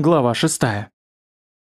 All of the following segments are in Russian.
Глава 6.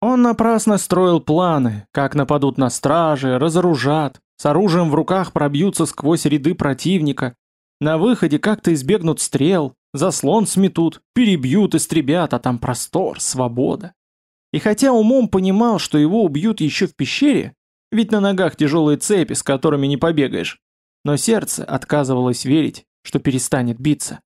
Он напрасно строил планы, как нападут на стражи, разоружат, с оружием в руках пробьются сквозь ряды противника, на выходе как-то избегнут стрел, заслон сметут, перебьют, истребят, а там простор, свобода. И хотя умом понимал, что его убьют еще в пещере, ведь на ногах тяжелые цепи, с которыми не побегаешь, но сердце отказывалось верить, что перестанет биться.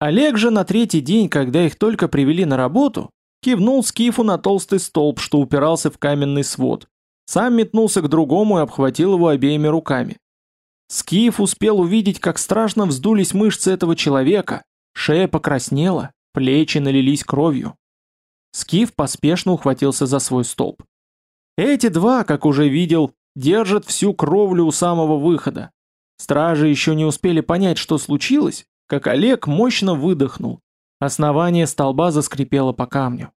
Олег же на третий день, когда их только привели на работу, кивнул Скифу на толстый столб, что упирался в каменный свод. Сам метнулся к другому и обхватил его обеими руками. Скиф успел увидеть, как страшно вздулись мышцы этого человека, шея покраснела, плечи налились кровью. Скиф поспешно ухватился за свой столб. Эти два, как уже видел, держат всю кровлю у самого выхода. Стражи еще не успели понять, что случилось, как Олег мощно выдохнул. Основание столба заскрипело по камню.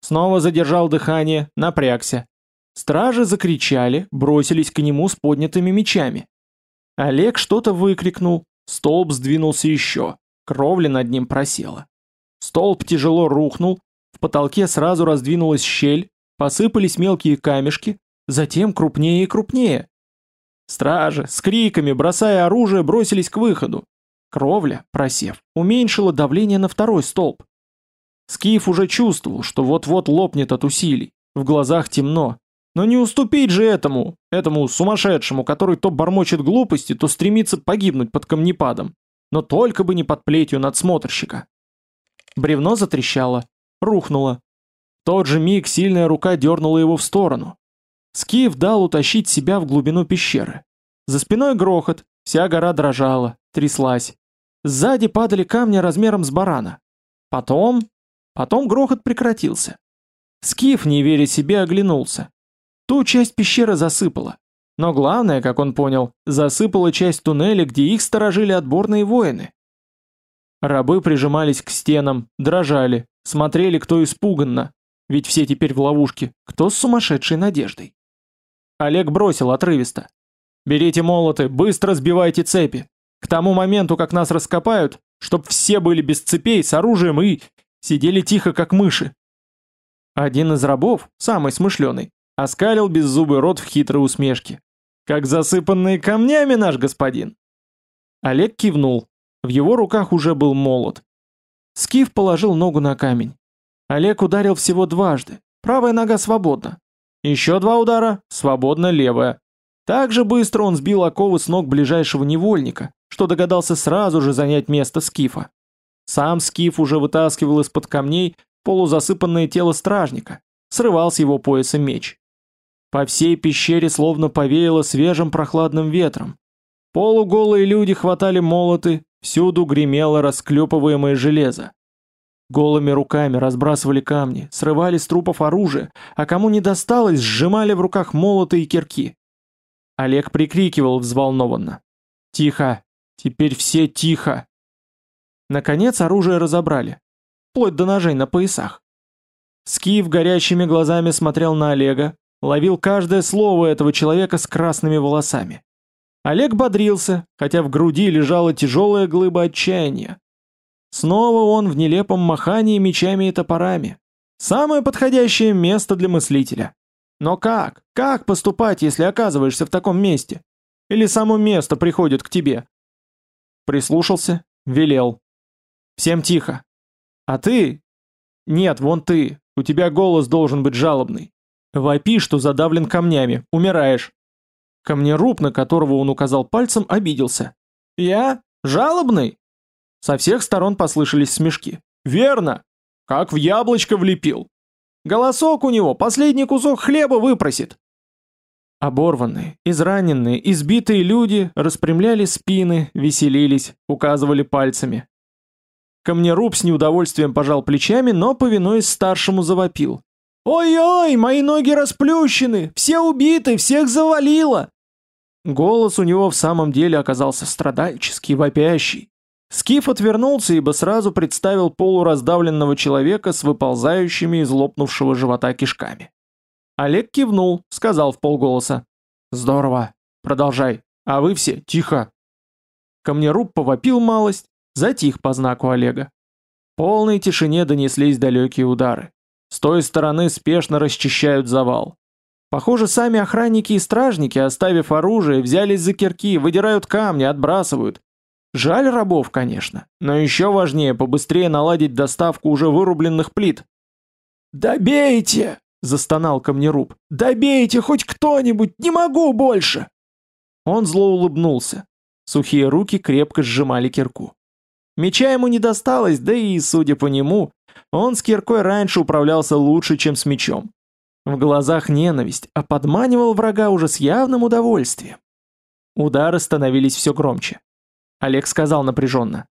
Снова задержал дыхание, напрягся. Стражи закричали, бросились к нему с поднятыми мечами. Олег что-то выкрикнул, столб сдвинулся еще, кровля над ним просела. Столб тяжело рухнул, в потолке сразу раздвинулась щель, посыпались мелкие камешки, затем крупнее и крупнее. Стражи с криками, бросая оружие, бросились к выходу. Кровля, просев, уменьшила давление на второй столб. Скиф уже чувствовал, что вот-вот лопнет от усилий. В глазах темно. Но не уступить же этому, этому сумасшедшему, который то бормочет глупости, то стремится погибнуть под камнепадом. Но только бы не под плетью надсмотрщика. Бревно затрещало, рухнуло. В тот же миг сильная рука дернула его в сторону. Скиф дал утащить себя в глубину пещеры. За спиной грохот, вся гора дрожала, тряслась. Сзади падали камни размером с барана. Потом... Потом грохот прекратился. Скиф, не веря себе, оглянулся. Ту часть пещеры засыпала. Но главное, как он понял, засыпала часть туннеля, где их сторожили отборные воины. Рабы прижимались к стенам, дрожали, смотрели, кто испуганно, ведь все теперь в ловушке, кто с сумасшедшей надеждой. Олег бросил отрывисто. «Берите молоты, быстро сбивайте цепи. К тому моменту, как нас раскопают, чтоб все были без цепей, с оружием и... сидели тихо, как мыши. Один из рабов, самый смышленый, оскалил беззубый рот в хитрой усмешке. «Как засыпанные камнями, наш господин!» Олег кивнул. В его руках уже был молот. Скиф положил ногу на камень. Олег ударил всего дважды. Правая нога свободна. Еще два удара, свободна левая. Так же быстро он сбил оковы с ног ближайшего невольника, что догадался сразу же занять место Скифа. Сам Скиф уже вытаскивал из-под камней полузасыпанное тело стражника, срывал с его пояса меч. По всей пещере словно повеяло свежим прохладным ветром. Полуголые люди хватали молоты, всюду гремело расклепываемое железо. Голыми руками разбрасывали камни, срывали с трупов оружие, а кому не досталось, сжимали в руках молоты и кирки. Олег прикрикивал взволнованно. «Тихо! Теперь все тихо!» Наконец оружие разобрали. Вплоть до ножей на поясах. Скиф горящими глазами смотрел на Олега, ловил каждое слово этого человека с красными волосами. Олег бодрился, хотя в груди лежала тяжелая глыба отчаяния. Снова он в нелепом махании мечами и топорами. Самое подходящее место для мыслителя. Но как? Как поступать, если оказываешься в таком месте? Или само место приходит к тебе? Прислушался, велел. Всем тихо. А ты? Нет, вон ты. У тебя голос должен быть жалобный. Вопи, что задавлен камнями, умираешь. Камнеруб, на которого он указал пальцем, обиделся. Я? Жалобный? Со всех сторон послышались смешки. Верно. Как в яблочко влепил. Голосок у него, последний кусок хлеба выпросит. Оборванные, израненные, избитые люди распрямляли спины, веселились, указывали пальцами. Камнеруб с неудовольствием пожал плечами, но, повинуясь старшему, завопил. «Ой-ой, мои ноги расплющены! Все убиты, всех завалило!» Голос у него в самом деле оказался страдальческий, вопящий. Скиф отвернулся, ибо сразу представил полураздавленного человека с выползающими из лопнувшего живота кишками. Олег кивнул, сказал в полголоса. «Здорово. Продолжай. А вы все, тихо». Камнеруб повопил малость, затих по знаку Олега. В полной тишине донеслись далекие удары. С той стороны спешно расчищают завал. Похоже, сами охранники и стражники, оставив оружие, взялись за кирки, выдирают камни, отбрасывают. Жаль рабов, конечно, но еще важнее побыстрее наладить доставку уже вырубленных плит. «Добейте!» — застонал камнеруб. «Добейте хоть кто-нибудь! Не могу больше!» Он зло улыбнулся. Сухие руки крепко сжимали кирку. Меча ему не досталось, да и, судя по нему, он с киркой раньше управлялся лучше, чем с мечом. В глазах ненависть, а подманивал врага уже с явным удовольствием. Удары становились все громче. Олег сказал напряженно.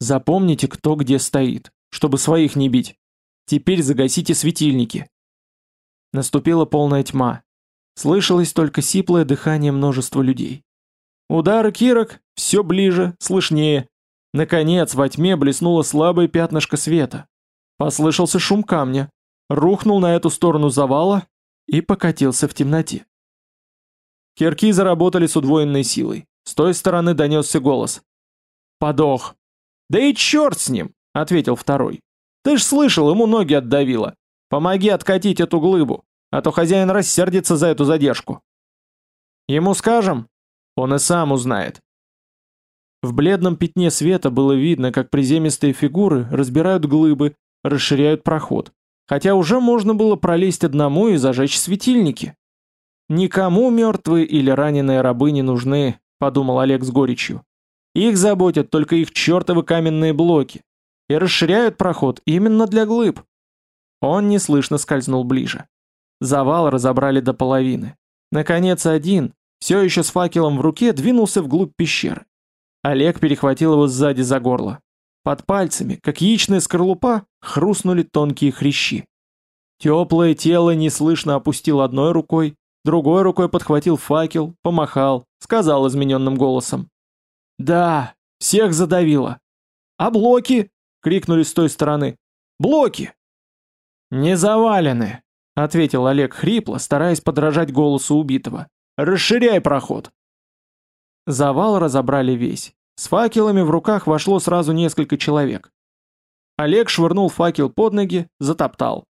«Запомните, кто где стоит, чтобы своих не бить. Теперь загасите светильники». Наступила полная тьма. Слышалось только сиплое дыхание множества людей. Удары кирок все ближе, слышнее. Наконец, во тьме блеснуло слабое пятнышко света. Послышался шум камня рухнул на эту сторону завала и покатился в темноте. Кирки заработали с удвоенной силой. С той стороны донесся голос. «Подох!» «Да и черт с ним!» — ответил второй. «Ты ж слышал, ему ноги отдавило. Помоги откатить эту глыбу, а то хозяин рассердится за эту задержку». «Ему скажем?» «Он и сам узнает». В бледном пятне света было видно, как приземистые фигуры разбирают глыбы, расширяют проход хотя уже можно было пролезть одному и зажечь светильники. «Никому мертвые или раненые рабы не нужны», — подумал Олег с горечью. «Их заботят только их чертовы каменные блоки, и расширяют проход именно для глыб». Он неслышно скользнул ближе. Завал разобрали до половины. Наконец один, все еще с факелом в руке, двинулся вглубь пещеры. Олег перехватил его сзади за горло. Под пальцами, как яичная скорлупа, хрустнули тонкие хрящи. Теплое тело неслышно опустил одной рукой, другой рукой подхватил факел, помахал, сказал измененным голосом. «Да, всех задавило». «А блоки?» — крикнули с той стороны. «Блоки!» «Не завалены», — ответил Олег хрипло, стараясь подражать голосу убитого. «Расширяй проход». Завал разобрали весь. С факелами в руках вошло сразу несколько человек. Олег швырнул факел под ноги, затоптал.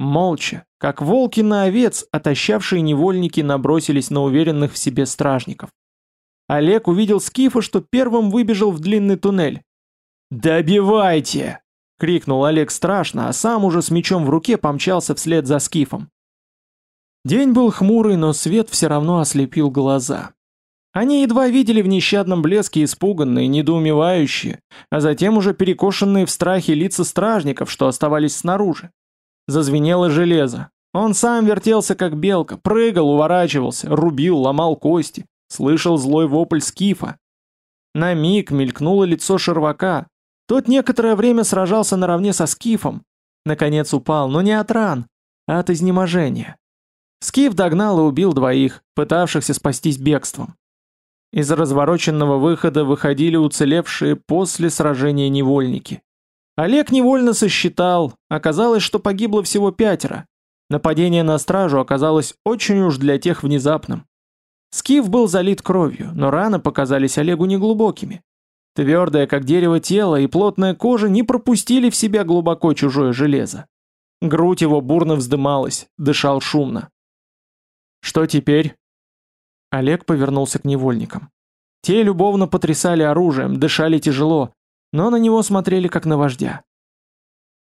Молча, как волки на овец, отощавшие невольники набросились на уверенных в себе стражников. Олег увидел Скифа, что первым выбежал в длинный туннель. «Добивайте!» — крикнул Олег страшно, а сам уже с мечом в руке помчался вслед за Скифом. День был хмурый, но свет все равно ослепил глаза. Они едва видели в нещадном блеске испуганные, недоумевающие, а затем уже перекошенные в страхе лица стражников, что оставались снаружи. Зазвенело железо. Он сам вертелся, как белка, прыгал, уворачивался, рубил, ломал кости, слышал злой вопль скифа. На миг мелькнуло лицо Шервака. Тот некоторое время сражался наравне со скифом. Наконец упал, но не от ран, а от изнеможения. Скиф догнал и убил двоих, пытавшихся спастись бегством. Из развороченного выхода выходили уцелевшие после сражения невольники. Олег невольно сосчитал, оказалось, что погибло всего пятеро. Нападение на стражу оказалось очень уж для тех внезапным. Скиф был залит кровью, но раны показались Олегу неглубокими. Твердое, как дерево тело и плотная кожа не пропустили в себя глубоко чужое железо. Грудь его бурно вздымалась, дышал шумно. «Что теперь?» Олег повернулся к невольникам. Те любовно потрясали оружием, дышали тяжело, но на него смотрели как на вождя.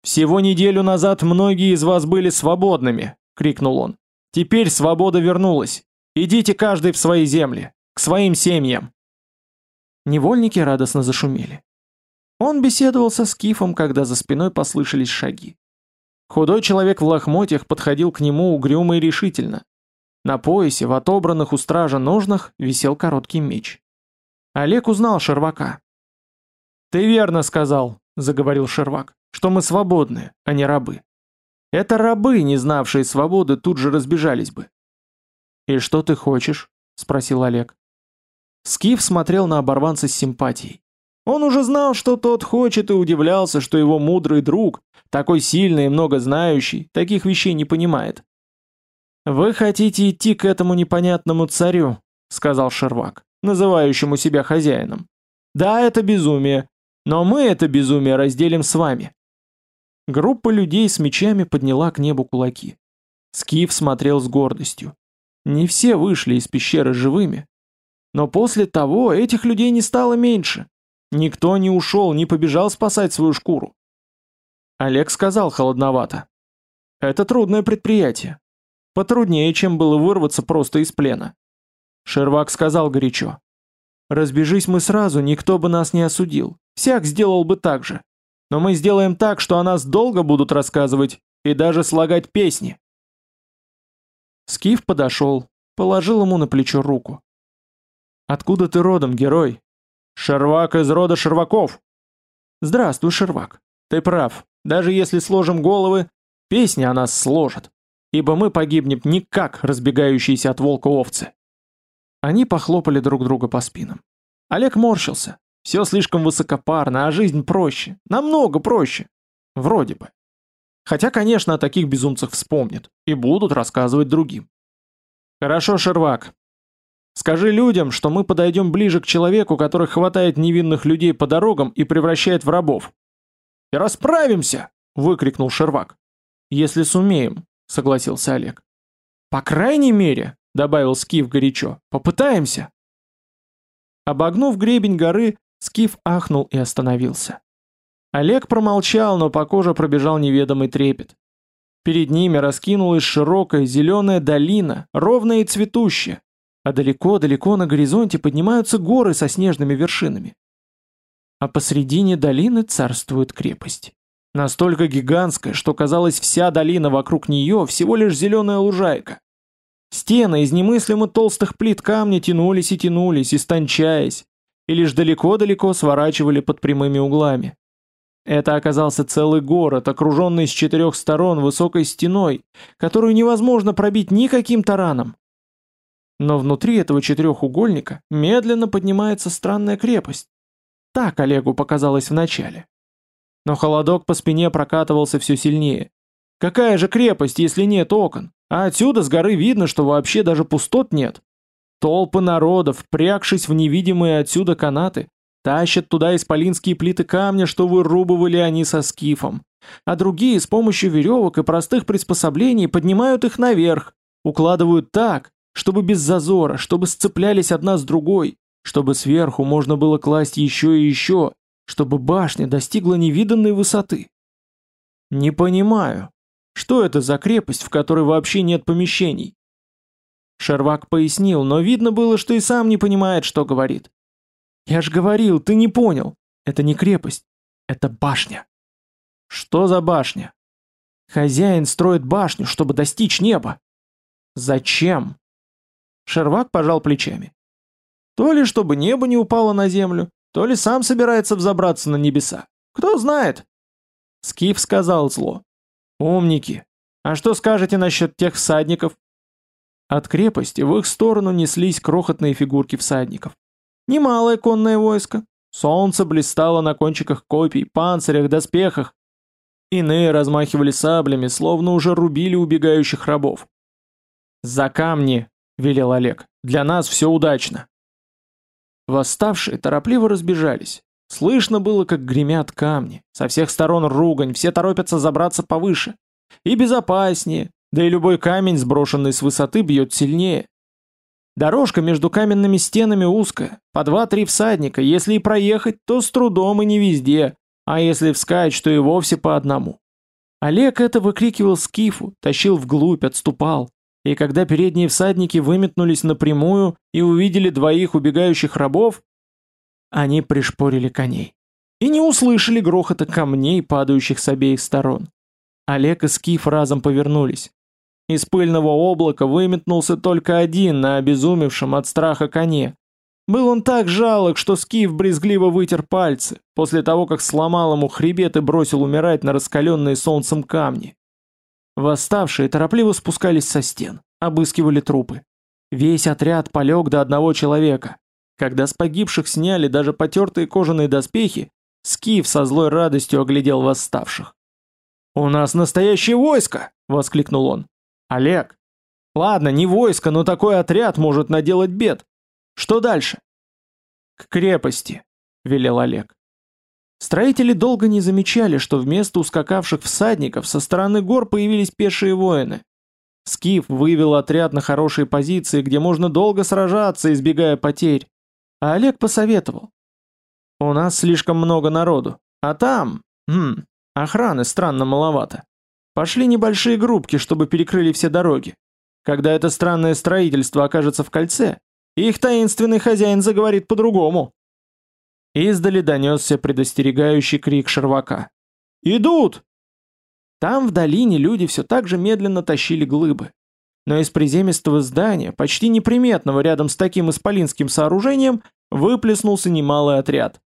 «Всего неделю назад многие из вас были свободными!» — крикнул он. «Теперь свобода вернулась! Идите каждый в свои земли, к своим семьям!» Невольники радостно зашумели. Он беседовал со Скифом, когда за спиной послышались шаги. Худой человек в лохмотьях подходил к нему угрюмо и решительно, на поясе, в отобранных у стража ножнах, висел короткий меч. Олег узнал Шервака. «Ты верно сказал», — заговорил Шервак, — «что мы свободны, а не рабы. Это рабы, не знавшие свободы, тут же разбежались бы». «И что ты хочешь?» — спросил Олег. Скиф смотрел на оборванца с симпатией. Он уже знал, что тот хочет, и удивлялся, что его мудрый друг, такой сильный и много знающий, таких вещей не понимает. «Вы хотите идти к этому непонятному царю», — сказал Шервак, называющему себя хозяином. «Да, это безумие, но мы это безумие разделим с вами». Группа людей с мечами подняла к небу кулаки. Скиф смотрел с гордостью. Не все вышли из пещеры живыми. Но после того этих людей не стало меньше. Никто не ушел, не побежал спасать свою шкуру. Олег сказал холодновато. Это трудное предприятие. Потруднее, чем было вырваться просто из плена. Шервак сказал горячо. Разбежись мы сразу, никто бы нас не осудил. Всяк сделал бы так же. Но мы сделаем так, что о нас долго будут рассказывать и даже слагать песни. Скиф подошел, положил ему на плечо руку. «Откуда ты родом, герой?» «Шервак из рода Шерваков!» «Здравствуй, Шервак. Ты прав. Даже если сложим головы, песни о нас сложат, ибо мы погибнем не как разбегающиеся от волка овцы». Они похлопали друг друга по спинам. Олег морщился. Все слишком высокопарно, а жизнь проще. Намного проще. Вроде бы. Хотя, конечно, о таких безумцах вспомнят и будут рассказывать другим. Хорошо, Шервак. Скажи людям, что мы подойдем ближе к человеку, который хватает невинных людей по дорогам и превращает в рабов. И расправимся, выкрикнул Шервак. Если сумеем, согласился Олег. По крайней мере, добавил Скиф горячо, попытаемся. Обогнув гребень горы, Скиф ахнул и остановился. Олег промолчал, но по коже пробежал неведомый трепет. Перед ними раскинулась широкая зеленая долина, ровная и цветущая, а далеко-далеко на горизонте поднимаются горы со снежными вершинами. А посредине долины царствует крепость. Настолько гигантская, что казалось вся долина вокруг нее всего лишь зеленая лужайка. Стены из немыслимо толстых плит камня тянулись и тянулись, истончаясь, и лишь далеко-далеко сворачивали под прямыми углами. Это оказался целый город, окруженный с четырех сторон высокой стеной, которую невозможно пробить никаким тараном. Но внутри этого четырехугольника медленно поднимается странная крепость. Так Олегу показалось вначале. Но холодок по спине прокатывался все сильнее. Какая же крепость, если нет окон? А отсюда с горы видно, что вообще даже пустот нет. Толпы народов, прягшись в невидимые отсюда канаты, Тащат туда исполинские плиты камня, что вырубывали они со скифом. А другие с помощью веревок и простых приспособлений поднимают их наверх, укладывают так, чтобы без зазора, чтобы сцеплялись одна с другой, чтобы сверху можно было класть еще и еще, чтобы башня достигла невиданной высоты. Не понимаю, что это за крепость, в которой вообще нет помещений? Шервак пояснил, но видно было, что и сам не понимает, что говорит. Я ж говорил, ты не понял. Это не крепость, это башня. Что за башня? Хозяин строит башню, чтобы достичь неба. Зачем? Шервак пожал плечами. То ли чтобы небо не упало на землю, то ли сам собирается взобраться на небеса. Кто знает? Скиф сказал зло. Умники. А что скажете насчет тех всадников? От крепости в их сторону неслись крохотные фигурки всадников. Немалое конное войско. Солнце блистало на кончиках копий, панцирях, доспехах. Иные размахивали саблями, словно уже рубили убегающих рабов. «За камни!» — велел Олег. «Для нас все удачно!» Восставшие торопливо разбежались. Слышно было, как гремят камни. Со всех сторон ругань, все торопятся забраться повыше. И безопаснее, да и любой камень, сброшенный с высоты, бьет сильнее. Дорожка между каменными стенами узкая, по два-три всадника, если и проехать, то с трудом и не везде, а если вскачь, то и вовсе по одному. Олег это выкрикивал скифу, тащил вглубь, отступал. И когда передние всадники выметнулись напрямую и увидели двоих убегающих рабов, они пришпорили коней. И не услышали грохота камней, падающих с обеих сторон. Олег и Скиф разом повернулись. Из пыльного облака выметнулся только один на обезумевшем от страха коне. Был он так жалок, что Скиф брезгливо вытер пальцы, после того, как сломал ему хребет и бросил умирать на раскаленные солнцем камни. Восставшие торопливо спускались со стен, обыскивали трупы. Весь отряд полег до одного человека. Когда с погибших сняли даже потертые кожаные доспехи, Скиф со злой радостью оглядел восставших. «У нас настоящее войско!» — воскликнул он. Олег. Ладно, не войско, но такой отряд может наделать бед. Что дальше? К крепости, велел Олег. Строители долго не замечали, что вместо ускакавших всадников со стороны гор появились пешие воины. Скиф вывел отряд на хорошие позиции, где можно долго сражаться, избегая потерь. А Олег посоветовал. «У нас слишком много народу, а там, хм, охраны странно маловато. Пошли небольшие группки, чтобы перекрыли все дороги. Когда это странное строительство окажется в кольце, их таинственный хозяин заговорит по-другому». Издали донесся предостерегающий крик Шервака. «Идут!» Там в долине люди все так же медленно тащили глыбы. Но из приземистого здания, почти неприметного рядом с таким исполинским сооружением, выплеснулся немалый отряд.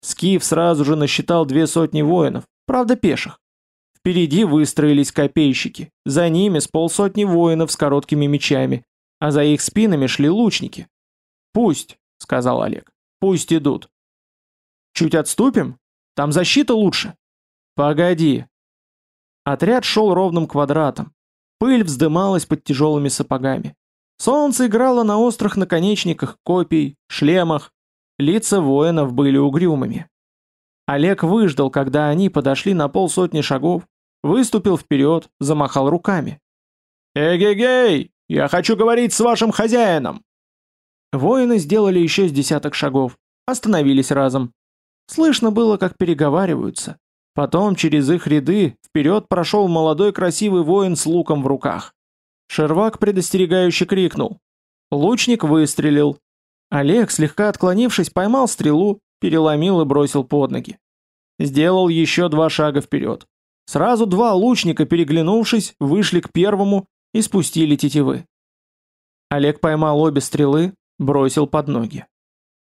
Скиф сразу же насчитал две сотни воинов, правда пеших. Впереди выстроились копейщики, за ними с полсотни воинов с короткими мечами, а за их спинами шли лучники. «Пусть», — сказал Олег, — «пусть идут». Чуть отступим? Там защита лучше. Погоди. Отряд шел ровным квадратом. Пыль вздымалась под тяжелыми сапогами. Солнце играло на острых наконечниках копий, шлемах. Лица воинов были угрюмыми. Олег выждал, когда они подошли на полсотни шагов, выступил вперед, замахал руками. «Эгегей! Я хочу говорить с вашим хозяином!» Воины сделали еще с десяток шагов, остановились разом. Слышно было, как переговариваются. Потом через их ряды вперед прошел молодой красивый воин с луком в руках. Шервак предостерегающе крикнул. Лучник выстрелил. Олег, слегка отклонившись, поймал стрелу, переломил и бросил под ноги. Сделал еще два шага вперед. Сразу два лучника, переглянувшись, вышли к первому и спустили тетивы. Олег поймал обе стрелы, бросил под ноги.